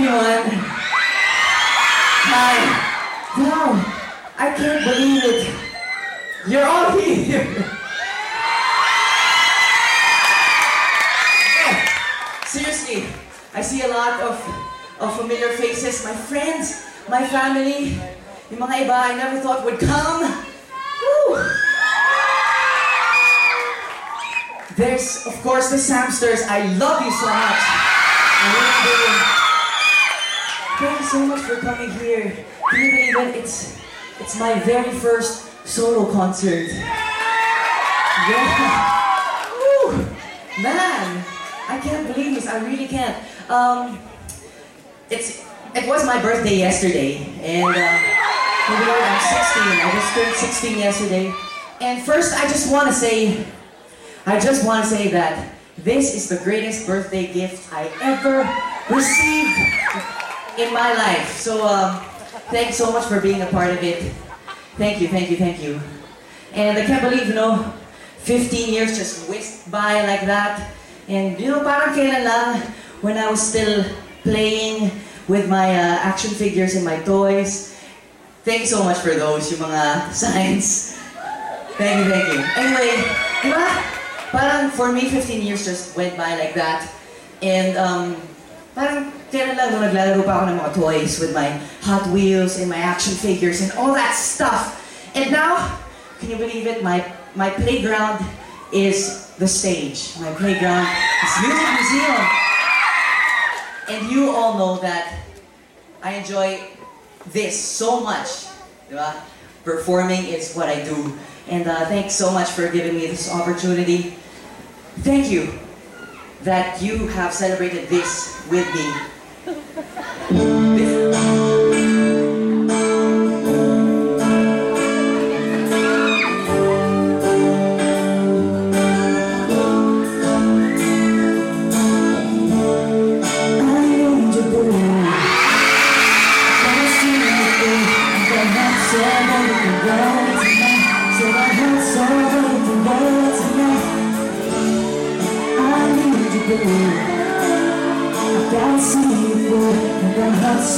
everyone. Hi. Wow, I can't believe it. You're all here. Seriously, I see a lot of, of familiar faces. My friends, my family, yung mga iba I never thought would come. Woo! There's, of course, the Samsters. I love you so much. Thank you so much for coming here. Can you believe it? It's, it's my very first solo concert. Yeah. Woo! Man, I can't believe this. I really can't. Um, it's, it was my birthday yesterday, and uh, you know, I'm 16. I just turned 16 yesterday. And first, I just want to say, I just want to say that this is the greatest birthday gift I ever received in my life. So, um, thanks so much for being a part of it. Thank you, thank you, thank you. And I can't believe, you know, 15 years just whisked by like that. And, you know, parang kailan lang when I was still playing with my uh, action figures and my toys. Thanks so much for those, yung mga signs. Thank you, thank you. Anyway, di ba? Parang for me, 15 years just went by like that. And um, parang kailan lang nung naglalaro pa ako ng mga toys with my Hot Wheels and my action figures and all that stuff. And now, can you believe it? My, my playground is the stage. My playground is Music Museum. And you all know that I enjoy this so much. di ba? Performing is what I do. And uh, thanks so much for giving me this opportunity. Thank you that you have celebrated this with me.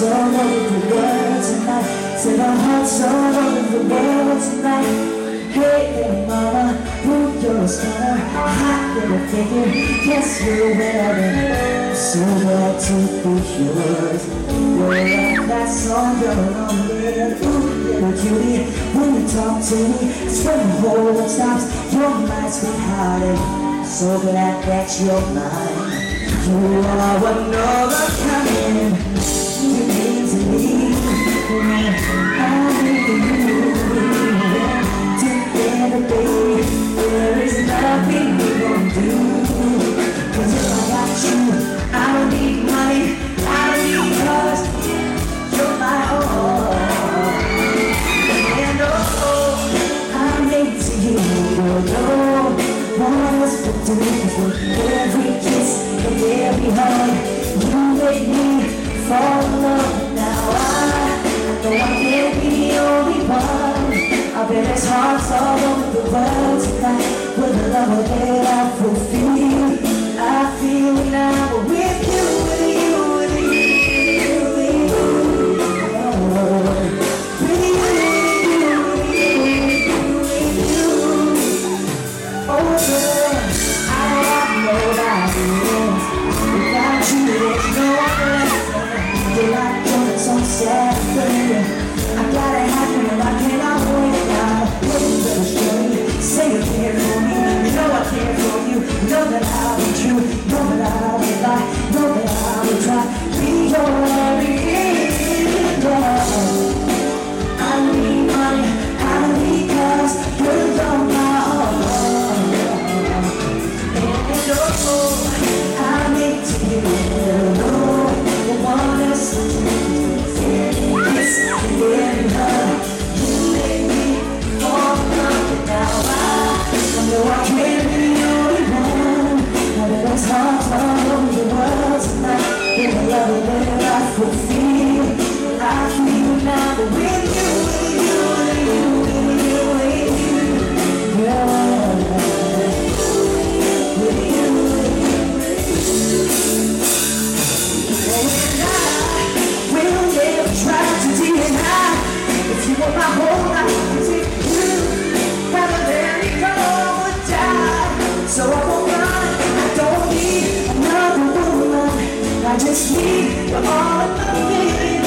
All over the world tonight. Said our hearts all over the world tonight. Hey, little mama, you're a stunner, hot little figure. Yes, you're. I'm so glad to be yours. You're like that song, you're lonely. Ooh, little cutie, when you talk to me, it's when the whole world stops. You're my sweetheart. So glad that you're mine. You are another mean to me. Hug. Me in love. Now I know I can't be the only one. I bet there's hearts all over the world tonight with a love that I fulfill. I feel now with you, with you, with you, with you. With you, with you, with with. Oh, I have nobody else. Without you, joint that I just need you all of me.